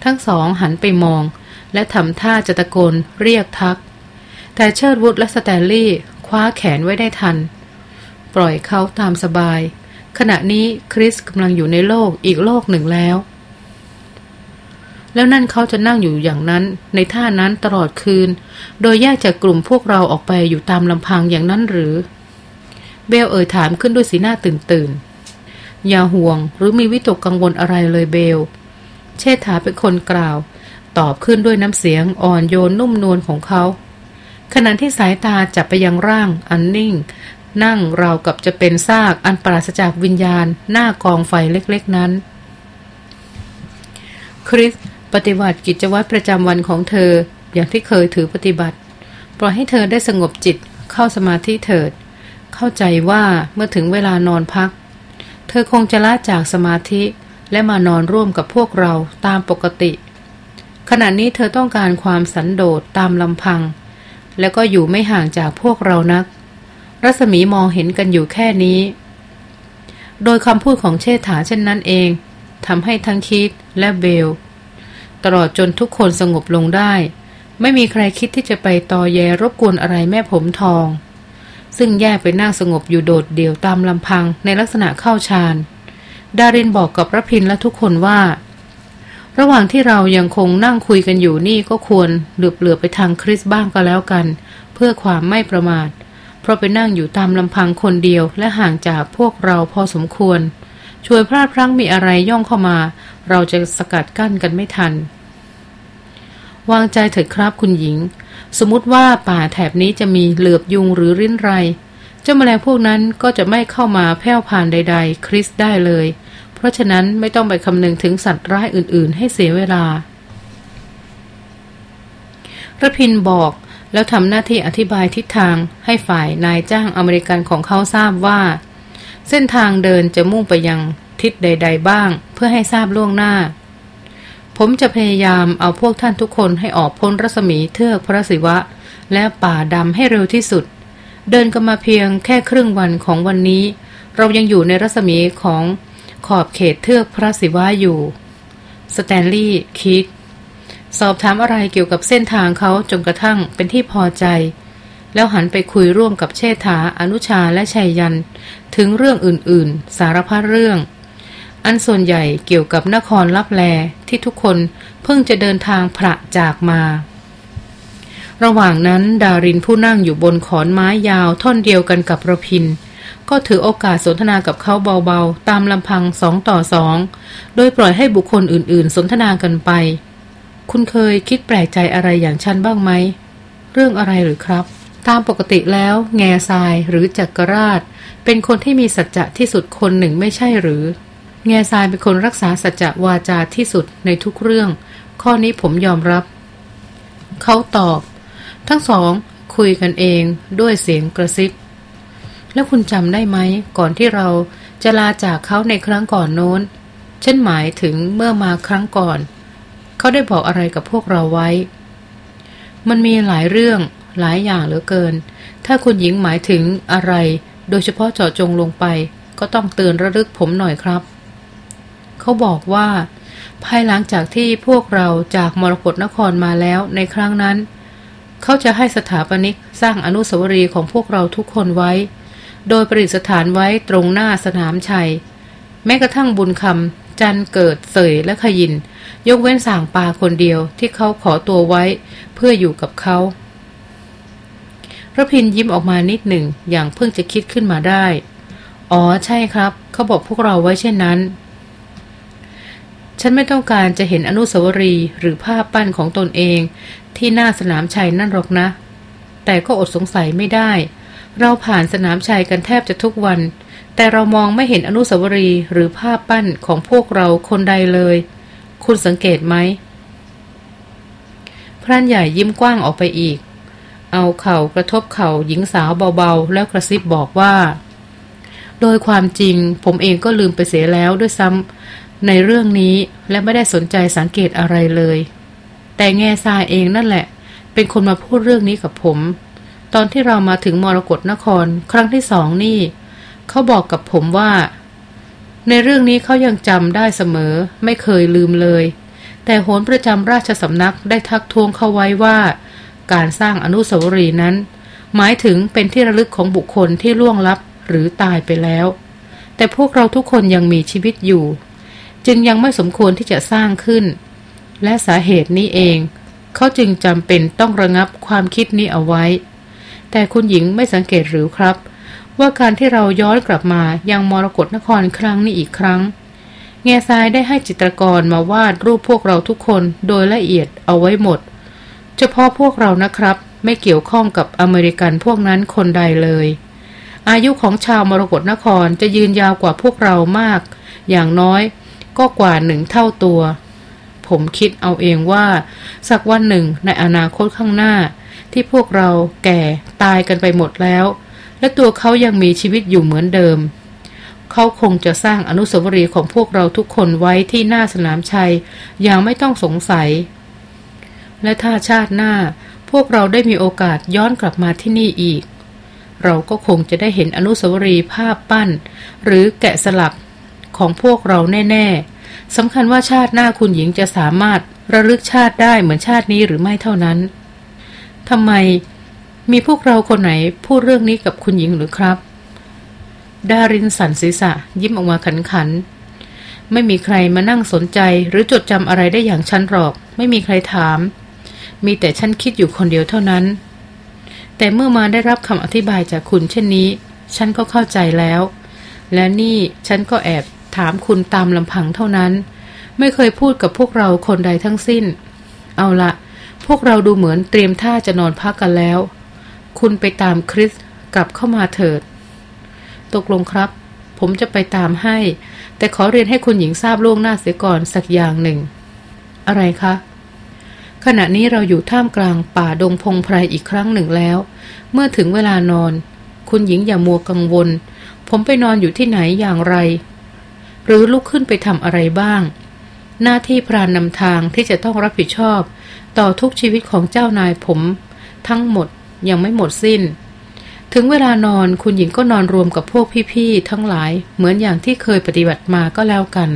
ทั้งสองหันไปมอง และทำท่าจะตะโกนเรียกทัก แต่เชิดวุฒและสแตลลี่คว้าแขนไว้ได้ทัน ปล่อยเขาตามสบาย ขณะนี้คริสกำลังอยู่ในโลกอีกโลกหนึ่งแล้ว แล้วนั่นเขาจะนั่งอยู่อย่างนั้น ในท่านั้นตลอดคืน โดยแยกจากกลุ่มพวกเราออกไปอยู่ตามลำพังอย่างนั้นหรือ เบลเอ่ยถามขึ้นด้วยสีหน้าตื่นตื่นอย่าห่วงหรือมีวิตกกังวลอะไรเลยเบล เชษฐาเป็นคนกล่าว ตอบขึ้นด้วยน้ำเสียงอ่อนโยนนุ่มนวลของเขาขณะที่สายตาจับไปยังร่างอันนิ่ง นั่งราวกับจะเป็นซากอันปราศจากวิญญาณ หน้ากองไฟเล็กๆนั้น คริสปฏิบัติกิจวัตรประจำวันของเธออย่างที่เคยถือปฏิบัติ ปล่อยให้เธอได้สงบจิตเข้าสมาธิเถิด เข้าใจว่าเมื่อถึงเวลานอนพัก เธอคงจะละจากสมาธิและมานอนร่วมกับพวกเราตามปกติ ขณะนี้เธอต้องการความสันโดษตามลำพัง แล้วก็อยู่ไม่ห่างจากพวกเรานัก รัศมีมองเห็นกันอยู่แค่นี้ โดยคำพูดของเชษฐาเช่นนั้นเองทำให้ทั้งคิดและเบล ตลอดจนทุกคนสงบลงได้ ไม่มีใครคิดที่จะไปตอแยรบกวนอะไรแม่ผมทอง ซึ่งแยกไปนั่งสงบอยู่โดดเดี่ยวตามลำพังในลักษณะเข้าฌานดารินบอกกับพระพินและทุกคนว่า ระหว่างที่เรายังคงนั่งคุยกันอยู่นี่ก็ควรเหลือบเหลือไปทางคริสบ้างก็แล้วกัน เพื่อความไม่ประมาท เพราะไปนั่งอยู่ตามลำพังคนเดียวและห่างจากพวกเราพอสมควร ช่วยพลาดพลั้งมีอะไรย่องเข้ามา เราจะสกัดกั้นกันไม่ทัน วางใจเถิดครับคุณหญิง สมมติว่าป่าแถบนี้จะมีเหลือบยุงหรือริ้นไร เจ้าแมลงพวกนั้นก็จะไม่เข้ามาแผ่วผ่านใด ๆ คริสได้เลย เพราะฉะนั้นไม่ต้องไปคำนึงถึงสัตว์ร้ายอื่น ๆ ให้เสียเวลาระพินบอก แล้วทำหน้าที่อธิบายทิศทางให้ฝ่ายนายจ้างอเมริกันของเขาทราบว่า เส้นทางเดินจะมุ่งไปยังทิศใด ๆ บ้าง เพื่อให้ทราบล่วงหน้า ผมจะพยายามเอาพวกท่านทุกคนให้ออกพ้นรัศมีเทือกพระศิวะ และป่าดำให้เร็วที่สุด เดินกันมาเพียงแค่ครึ่งวันของวันนี้ เรายังอยู่ในรัศมีของขอบเขตเทือกพระศิวะอยู่ สแตนลีย์คิด สอบถามอะไรเกี่ยวกับเส้นทางเขาจนกระทั่งเป็นที่พอใจ แล้วหันไปคุยร่วมกับเชษฐา อนุชาและชัยยัน ถึงเรื่องอื่นๆ สารพัดเรื่อง อันส่วนใหญ่เกี่ยวกับนครลับแลที่ทุกคนเพิ่งจะเดินทางพระจากมา ระหว่างนั้นดารินผู้นั่งอยู่บนขอนไม้ยาวท่อนเดียวกันกับระพินก็ถือโอกาสสนทนากับเขาเบาๆ ตามลำพังสองต่อสอง โดยปล่อยให้บุคคลอื่นๆ สนทนากันไป คุณเคยคิดแปลกใจอะไรอย่างฉันบ้างไหม เรื่องอะไรหรือครับ ตามปกติแล้ว แง่ทรายหรือจักรราช เป็นคนที่มีสัจจะที่สุดคนหนึ่งไม่ใช่หรือ แง่ทรายเป็นคนรักษาสัจจะวาจาที่สุดในทุกเรื่อง ข้อนี้ผมยอมรับ เขาตอบ ทั้งสอง คุยกันเองด้วยเสียงกระซิบ แล้วคุณจำได้ไหม ก่อนที่เราจะลาจากเขาในครั้งก่อนโน้นฉันหมายถึงเมื่อมาครั้งก่อน เขาได้บอกอะไรกับพวกเราไว้ มันมีหลายเรื่องหลายอย่างเหลือเกิน ถ้าคุณหญิงหมายถึงอะไร โดยเฉพาะเจาะจงลงไป ก็ต้องเตือนระลึกผมหน่อยครับ เขาบอกว่า ภายหลังจากที่พวกเราจากมรกรนครมาแล้วในครั้งนั้น เขาจะให้สถาปนิกสร้างอนุสาวรีย์ของพวกเราทุกคนไว้ โดยประดิษฐานไว้ตรงหน้าสนามชัย แม้กระทั่งบุญคำ จันเกิดเสยและขยิน ยกเว้นสางปาคนเดียวที่เขาขอตัวไว้เพื่ออยู่กับเขาพระพินยิ้มออกมานิดหนึ่งอย่างเพิ่งจะคิดขึ้นมาได้ อ๋อใช่ครับ เขาบอกพวกเราไว้เช่นนั้น ฉันไม่ต้องการจะเห็นอนุสาวรีย์หรือภาพปั้นของตนเอง ที่หน้าสนามชัยนั่นหรอกนะ แต่ก็อดสงสัยไม่ได้ เราผ่านสนามชัยกันแทบจะทุกวัน แต่เรามองไม่เห็นอนุสาวรีย์หรือภาพปั้นของพวกเราคนใดเลย คุณสังเกตไหมพรานใหญ่ยิ้มกว้างออกไปอีก เอาเข่ากระทบเข่าหญิงสาวเบาๆ แล้วกระซิบบอกว่า โดยความจริงผมเองก็ลืมไปเสียแล้วด้วยซ้ำในเรื่องนี้และไม่ได้สนใจสังเกตอะไรเลย แต่แง่ทรายเองนั่นแหละ เป็นคนมาพูดเรื่องนี้กับผม ตอนที่เรามาถึงมรกรนคร ครั้งที่สองนี่ เขาบอกกับผมว่า ในเรื่องนี้เขายังจำได้เสมอ ไม่เคยลืมเลย แต่โหนประจำราชสำนักได้ทักท้วงเขาไว้ว่า การสร้างอนุสาวรีย์นั้น หมายถึงเป็นที่ระลึกของบุคคลที่ล่วงลับหรือตายไปแล้ว แต่พวกเราทุกคนยังมีชีวิตอยู่ จึงยังไม่สมควรที่จะสร้างขึ้น และสาเหตุนี้เองเขาจึงจำเป็นต้องระงับความคิดนี้เอาไว้ แต่คุณหญิงไม่สังเกตหรือครับ ว่าการที่เราย้อนกลับมายังมรกรนครครั้งนี้อีกครั้ง แง่ทรายได้ให้จิตรกรมาวาดรูปพวกเราทุกคนโดยละเอียดเอาไว้หมด เฉพาะพวกเรานะครับ ไม่เกี่ยวข้องกับอเมริกันพวกนั้นคนใดเลย อายุของชาวมรกรนครจะยืนยาวกว่าพวกเรามาก อย่างน้อยก็กว่าหนึ่งเท่าตัว ผมคิดเอาเองว่า สักวันหนึ่งในอนาคตข้างหน้า ที่พวกเราแก่ตายกันไปหมดแล้ว และตัวเขายังมีชีวิตอยู่เหมือนเดิม เขาคงจะสร้างอนุสาวรีย์ของพวกเราทุกคนไว้ที่หน้าสนามชัยอย่างไม่ต้องสงสัย และถ้าชาติหน้าพวกเราได้มีโอกาสย้อนกลับมาที่นี่อีก เราก็คงจะได้เห็นอนุสาวรีย์ภาพปั้น หรือแกะสลักของพวกเราแน่ๆสำคัญว่าชาติหน้าคุณหญิงจะสามารถระลึกชาติได้เหมือนชาตินี้หรือไม่เท่านั้นทำไม มีพวกเราคนไหนพูดเรื่องนี้กับคุณหญิงหรือครับ ดารินสันศีรษะ ยิ้มออกมาขันขัน ไม่มีใครมานั่งสนใจหรือจดจำอะไรได้อย่างฉันหรอก ไม่มีใครถาม มีแต่ฉันคิดอยู่คนเดียวเท่านั้น แต่เมื่อมาได้รับคำอธิบายจากคุณเช่นนี้ ฉันก็เข้าใจแล้ว และนี่ฉันก็แอบถามคุณตามลำพังเท่านั้น ไม่เคยพูดกับพวกเราคนใดทั้งสิ้น เอาละพวกเราดูเหมือนเตรียมท่าจะนอนพักกันแล้ว คุณไปตามคริสกลับเข้ามาเถิด ตกลงครับ ผมจะไปตามให้ แต่ขอเรียนให้คุณหญิงทราบล่วงหน้าเสียก่อนสักอย่างหนึ่ง อะไรคะ ขณะนี้เราอยู่ท่ามกลางป่าดงพงไพรอีกครั้งหนึ่งแล้ว เมื่อถึงเวลานอน คุณหญิงอย่ามัวกังวล ผมไปนอนอยู่ที่ไหนอย่างไร หรือลุกขึ้นไปทำอะไรบ้าง หน้าที่พรานนำทางที่จะต้องรับผิดชอบ ต่อทุกชีวิตของเจ้านายผม ทั้งหมด ยังไม่หมดสิ้น ถึงเวลานอนคุณหญิงก็นอนรวมกับพวกพี่ๆทั้งหลายเหมือนอย่างที่เคยปฏิบัติมาก็แล้วกัน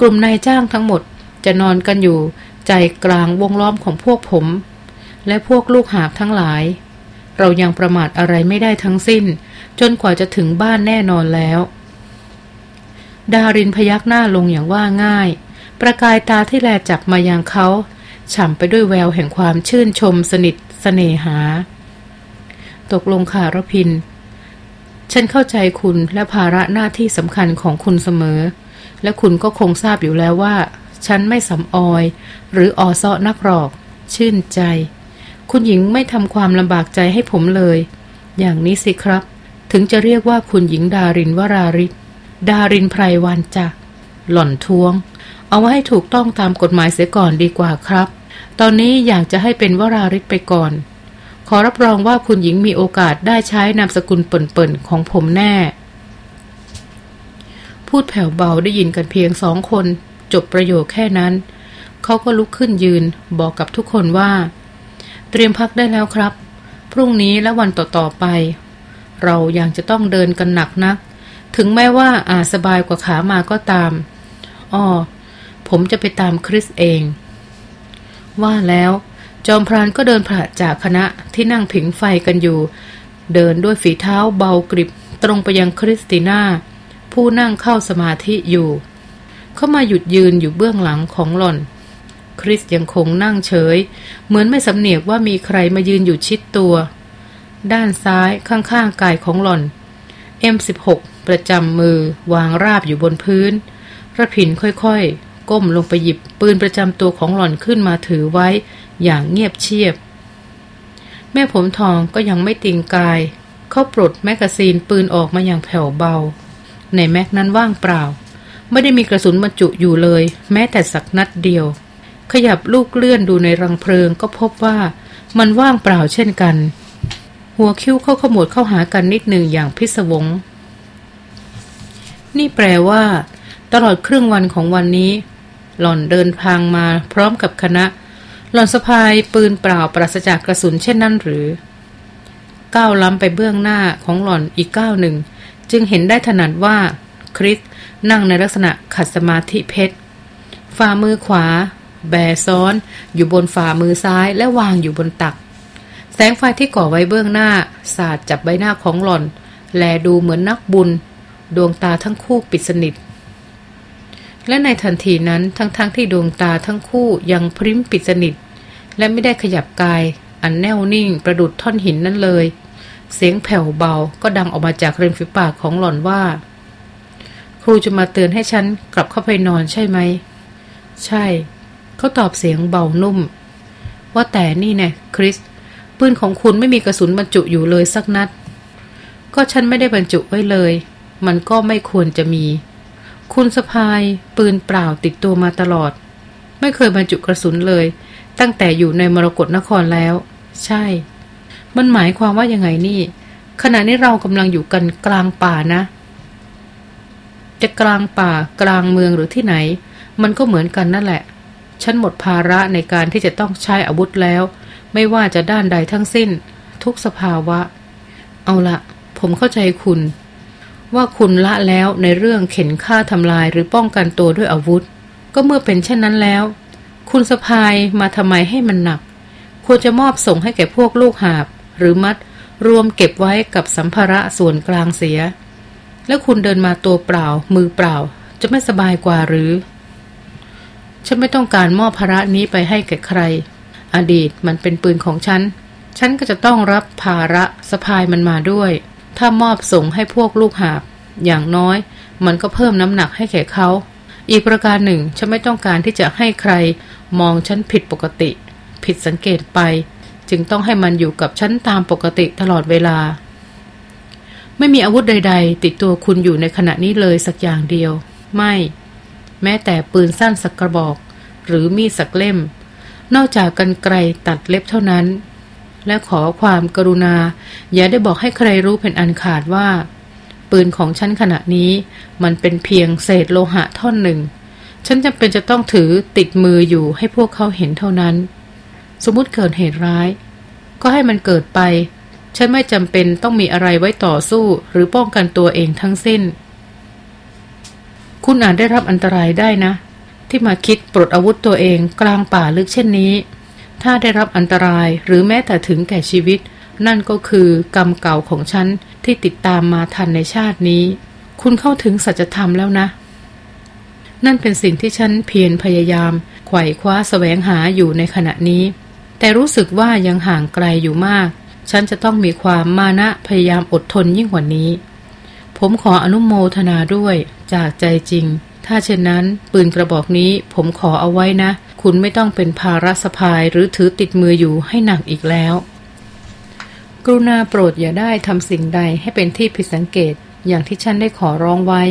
กลุ่มนายจ้างทั้งหมดจะนอนกันอยู่ใจกลางวงล้อมของพวกผม และพวกลูกหาบทั้งหลาย เรายังประมาทอะไรไม่ได้ทั้งสิ้น จนกว่าจะถึงบ้านแน่นอนแล้ว ดารินพยักหน้าลงอย่างว่าง่าย ประกายตาที่แลจับมายังเขาฉ่ำไปด้วยแววแห่งความชื่นชมสนิทสเสน่หา ตกลงค่ะรพิน ฉันเข้าใจคุณและภาระหน้าที่สำคัญของคุณเสมอ และคุณก็คงทราบอยู่แล้วว่า ฉันไม่สำออย หรือออซ้อนักหรอก ชื่นใจ คุณหญิงไม่ทำความลำบากใจให้ผมเลย อย่างนี้สิครับ ถึงจะเรียกว่าคุณหญิงดารินวราริศดารินไพรวันจ้ะหล่อนท้วง เอาไว้ให้ถูกต้องตามกฎหมายเสียก่อนดีกว่าครับ ตอนนี้อยากจะให้เป็นวราริศไปก่อน ขอรับรองว่าคุณหญิงมีโอกาสได้ใช้นามสกุลเปิ่นๆของผมแน่ พูดแผ่วเบาได้ยินกันเพียงสองคน จบประโยคแค่นั้น เขาก็ลุกขึ้นยืนบอกกับทุกคนว่า เตรียมพักได้แล้วครับ พรุ่งนี้และวันต่อๆไป เรายังจะต้องเดินกันหนักนัก ถึงแม้ว่าอาจสบายกว่าขามาก็ตามอ้อผมจะไปตามคริสเอง ว่าแล้ว จอมพรานก็เดินผ่าจากคณะที่นั่งผิงไฟกันอยู่ เดินด้วยฝีเท้าเบากริบ ตรงไปยังคริสติน่า ผู้นั่งเข้าสมาธิอยู่ เข้ามาหยุดยืนอยู่เบื้องหลังของหล่อน คริสยังคงนั่งเฉย เหมือนไม่สำเนียกว่ามีใครมายืนอยู่ชิดตัว ด้านซ้ายข้างๆกายของหล่อน M16 ประจำมือวางราบอยู่บนพื้นระพินค่อยๆ ก้มลงไปหยิบปืนประจำตัวของหล่อนขึ้นมาถือไว้ อย่างเงียบเชียบ แม่ผมทองก็ยังไม่ติงกาย เขาปลดแมกกาซีนปืนออกมาอย่างแผ่วเบา ในแม็กนั้นว่างเปล่า ไม่ได้มีกระสุนบรรจุอยู่เลย แม้แต่สักนัดเดียว ขยับลูกเลื่อนดูในรังเพลิงก็พบว่ามันว่างเปล่าเช่นกัน หัวคิ้วเข้าขมวดเข้าหากันนิดหนึ่งอย่างพิศวง นี่แปลว่า ตลอดครึ่งวันของวันนี้ หล่อนเดินทางมาพร้อมกับคณะ หล่อนสะพายปืนเปล่าปราศจากกระสุนเช่นนั้นหรือ ก้าวล้ำไปเบื้องหน้าของหล่อนอีกก้าวหนึ่ง จึงเห็นได้ถนัดว่า คริสนั่งในลักษณะขัดสมาธิเพชรฝ่ามือขวา แบซ้อน อยู่บนฝ่ามือซ้ายและวางอยู่บนตัก แสงไฟที่ก่อไว้เบื้องหน้า สาดจับใบหน้าของหล่อน แลดูเหมือนนักบุญ ดวงตาทั้งคู่ปิดสนิท และในทันทีนั้นทั้งๆทที่ดวงตาทั้งคู่ยังพริ้มปิดสนิท และไม่ได้ขยับกาย อันแน่วนิ่งประดุดท่อนหินนั้นเลย เสียงแผ่วเบาก็ดังออกมาจากริมฝีปากของหล่อนว่า ครูจะมาเตือนให้ฉันกลับเข้าไปนอนใช่ไหม ใช่ เขาตอบเสียงเบานุ่ม ว่าแต่นี่แน่คริสปืนของคุณไม่มีกระสุนบรรจุอยู่เลยสักนัด ก็ฉันไม่ได้บรรจุไว้เลย มันก็ไม่ควรจะมี คุณสะพายปืนเปล่าติดตัวมาตลอด ไม่เคยบรรจุกระสุนเลย ตั้งแต่อยู่ในมรกรนครแล้ว ใช่ มันหมายความว่ายังไงนี่ ขณะนี้เรากำลังอยู่กันกลางป่านะ จะกลางป่ากลางเมืองหรือที่ไหน มันก็เหมือนกันนั่นแหละ ฉันหมดภาระในการที่จะต้องใช้อาวุธแล้ว ไม่ว่าจะด้านใดทั้งสิ้น ทุกสภาวะ เอาละผมเข้าใจคุณ ว่าคุณละแล้วในเรื่องเข็นฆ่าทำลายหรือป้องกันตัวด้วยอาวุธ ก็เมื่อเป็นเช่นนั้นแล้ว คุณสะพายมาทำไมให้มันหนัก ควรจะมอบส่งให้แก่พวกลูกหาบ หรือมัด รวมเก็บไว้กับสัมภาระส่วนกลางเสีย แล้วคุณเดินมาตัวเปล่า มือเปล่า จะไม่สบายกว่าหรือ ฉันไม่ต้องการมอบภาระนี้ไปให้แก่ใคร อดีตมันเป็นปืนของฉัน ฉันก็จะต้องรับภาระสะพายมันมาด้วย ถ้ามอบส่งให้พวกลูกหาบ อย่างน้อย มันก็เพิ่มน้ำหนักให้แก่เขา อีกประการหนึ่ง ฉันไม่ต้องการที่จะให้ใคร มองฉันผิดปกติ ผิดสังเกตไป จึงต้องให้มันอยู่กับฉันตามปกติตลอดเวลา ไม่มีอาวุธใด ๆ ติดตัวคุณอยู่ในขณะนี้เลยสักอย่างเดียว ไม่ แม้แต่ปืนสั้นสักกระบอก หรือมีดสักเล่ม นอกจากกันไกลตัดเล็บเท่านั้น และขอความกรุณา อย่าได้บอกให้ใครรู้เป็นอันขาดว่า ปืนของฉันขณะนี้ มันเป็นเพียงเศษโลหะท่อนหนึ่ง ฉันจำเป็นจะต้องถือติดมืออยู่ให้พวกเขาเห็นเท่านั้น สมมติเกิดเหตุร้าย ก็ให้มันเกิดไป ฉันไม่จำเป็นต้องมีอะไรไว้ต่อสู้หรือป้องกันตัวเองทั้งสิ้น คุณอาจได้รับอันตรายได้นะ ที่มาคิดปลดอาวุธตัวเองกลางป่าลึกเช่นนี้ ถ้าได้รับอันตรายหรือแม้แต่ถึงแก่ชีวิต นั่นก็คือกรรมเก่าของฉันที่ติดตามมาทันในชาตินี้ คุณเข้าถึงสัจธรรมแล้วนะ นั่นเป็นสิ่งที่ฉันเพียรพยายาม ไขว่คว้าสแสวงหาอยู่ในขณะนี้ แต่รู้สึกว่ายังห่างไกลอยู่มาก ฉันจะต้องมีความมานะพยายามอดทนยิ่งกว่านี้ ผมขออนุโมทนาด้วยจากใจจริง ถ้าเช่นนั้น ปืนกระบอกนี้ผมขอเอาไว้นะ คุณไม่ต้องเป็นภาระสะพายหรือถือติดมืออยู่ให้หนักอีกแล้ว กรุณาโปรดอย่าได้ทำสิ่งใดให้เป็นที่ผิดสังเกต อย่างที่ฉันได้ขอร้องไว้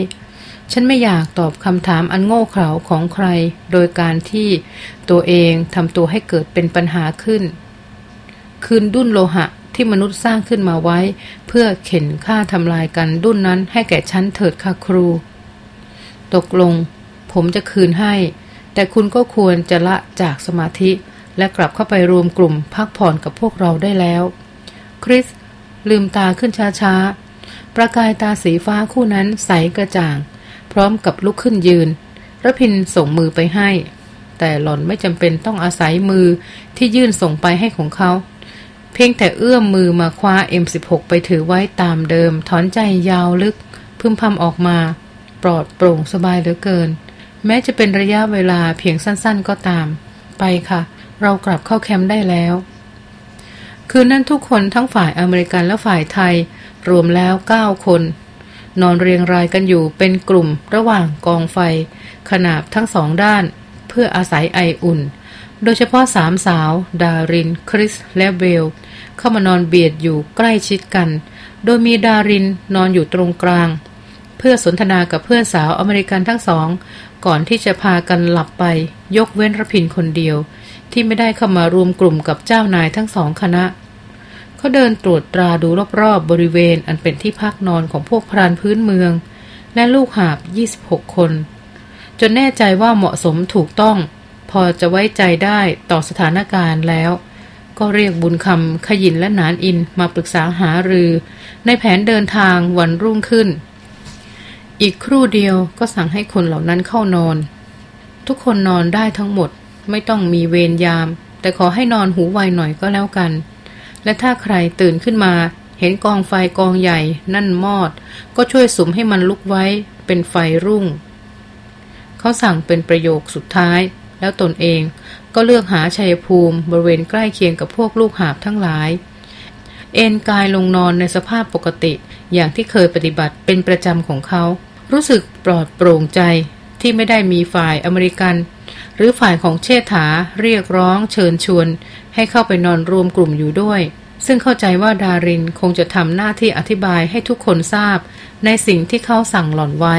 ฉันไม่อยากตอบคำถามอันโง่เขลาของใคร โดยการที่ตัวเองทำตัวให้เกิดเป็นปัญหาขึ้น คืนดุนโลหะที่มนุษย์สร้างขึ้นมาไว้ เพื่อเข็นฆ่าทำลายกันดุนนั้นให้แก่ฉันเถิดค่ะครู ตกลง ผมจะคืนให้ แต่คุณก็ควรจะละจากสมาธิ และกลับเข้าไปรวมกลุ่มพักผ่อนกับพวกเราได้แล้ว คริส ลืมตาขึ้นช้าๆ ประกายตาสีฟ้าคู่นั้นใสกระจ่าง พร้อมกับลุกขึ้นยืนระพินส่งมือไปให้ แต่หล่อนไม่จำเป็นต้องอาศัยมือที่ยื่นส่งไปให้ของเขา เพียงแต่เอื้อมมือมาคว้า M16 ไปถือไว้ตามเดิม ถอนใจยาวลึก พึมพำออกมา ปลอดโปร่งสบายเหลือเกิน แม้จะเป็นระยะเวลาเพียงสั้นๆก็ตาม ไปค่ะ เรากลับเข้าแคมป์ได้แล้ว คืนนั้นทุกคนทั้งฝ่ายอเมริกันและฝ่ายไทย รวมแล้วเก้าคน นอนเรียงรายกันอยู่เป็นกลุ่มระหว่างกองไฟ ขนาบทั้งสองด้าน เพื่ออาศัยไออุ่น โดยเฉพาะสามสาว ดาริน คริส และเบล เข้ามานอนเบียดอยู่ใกล้ชิดกัน โดยมีดารินนอนอยู่ตรงกลาง เพื่อสนทนากับเพื่อนสาวอเมริกันทั้งสอง ก่อนที่จะพากันหลับไป ยกเว้นรพินคนเดียว ที่ไม่ได้เข้ามารวมกลุ่มกับเจ้านายทั้งสองคณะ เขาเดินตรวจตราดูรอบๆบบริเวณอันเป็นที่พักนอนของพวกพรานพื้นเมือง และลูกหาบ 26 คน จนแน่ใจว่าเหมาะสมถูกต้อง พอจะไว้ใจได้ต่อสถานการณ์แล้วก็เรียกบุญคำขยินและนานอินมาปรึกษาหารือ ในแผนเดินทางวันรุ่งขึ้น อีกครู่เดียวก็สั่งให้คนเหล่านั้นเข้านอน ทุกคนนอนได้ทั้งหมด ไม่ต้องมีเวรยาม แต่ขอให้นอนหูไวหน่อยก็แล้วกัน และถ้าใครตื่นขึ้นมา เห็นกองไฟกองใหญ่ นั่นมอด ก็ช่วยสุมให้มันลุกไว้ เป็นไฟรุ่ง เขาสั่งเป็นประโยคสุดท้าย แล้วตนเองก็เลือกหาชัยภูมิบริเวณใกล้เคียงกับพวกลูกหาบทั้งหลาย เอนกายลงนอนในสภาพปกติ อย่างที่เคยปฏิบัติเป็นประจำของเขา รู้สึกปลอดโปร่งใจที่ไม่ได้มีฝ่ายอเมริกัน หรือฝ่ายของเชษฐาเรียกร้องเชิญชวน ให้เข้าไปนอนรวมกลุ่มอยู่ด้วย ซึ่งเข้าใจว่าดารินคงจะทำหน้าที่อธิบายให้ทุกคนทราบ ในสิ่งที่เขาสั่งหล่อนไว้